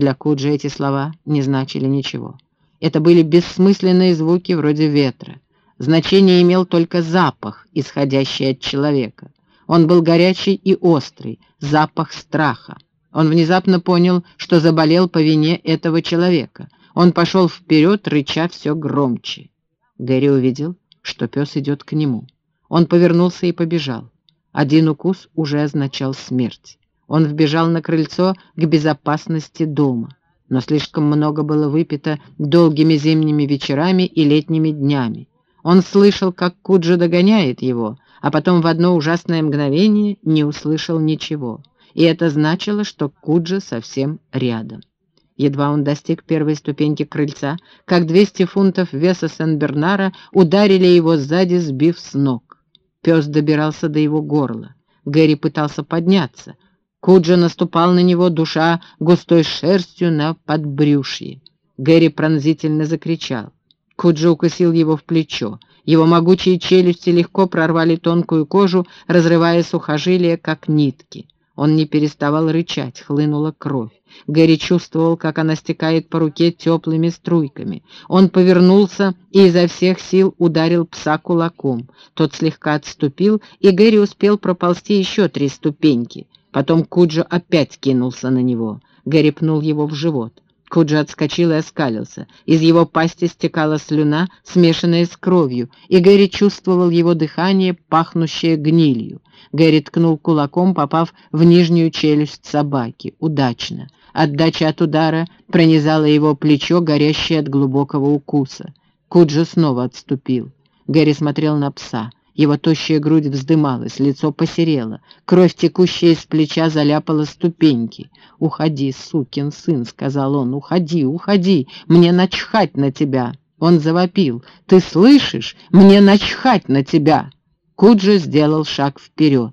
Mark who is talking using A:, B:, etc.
A: Для Куджи эти слова не значили ничего. Это были бессмысленные звуки вроде ветра. Значение имел только запах, исходящий от человека. Он был горячий и острый, запах страха. Он внезапно понял, что заболел по вине этого человека. Он пошел вперед, рыча все громче. Гэри увидел, что пес идет к нему. Он повернулся и побежал. Один укус уже означал смерть. Он вбежал на крыльцо к безопасности дома. Но слишком много было выпито долгими зимними вечерами и летними днями. Он слышал, как Куджа догоняет его, а потом в одно ужасное мгновение не услышал ничего и это значило, что Куджа совсем рядом. Едва он достиг первой ступеньки крыльца, как 200 фунтов веса Сен-Бернара ударили его сзади, сбив с ног. Пес добирался до его горла. Гэри пытался подняться. Куджа наступал на него, душа густой шерстью на подбрюшье. Гэри пронзительно закричал. Куджа укусил его в плечо. Его могучие челюсти легко прорвали тонкую кожу, разрывая сухожилия, как нитки. Он не переставал рычать, хлынула кровь. Гэри чувствовал, как она стекает по руке теплыми струйками. Он повернулся и изо всех сил ударил пса кулаком. Тот слегка отступил, и Гэри успел проползти еще три ступеньки. Потом Куджо опять кинулся на него. Гэри пнул его в живот. Куджи отскочил и оскалился. Из его пасти стекала слюна, смешанная с кровью, и Гэри чувствовал его дыхание, пахнущее гнилью. Гэри ткнул кулаком, попав в нижнюю челюсть собаки. Удачно. Отдача от удара пронизала его плечо, горящее от глубокого укуса. Куджи снова отступил. Гэри смотрел на пса. Его тощая грудь вздымалась, лицо посерело. Кровь, текущая из плеча, заляпала ступеньки. «Уходи, сукин сын», — сказал он, — «уходи, уходи, мне начхать на тебя». Он завопил. «Ты слышишь? Мне начхать на тебя!» Куджи сделал шаг вперед.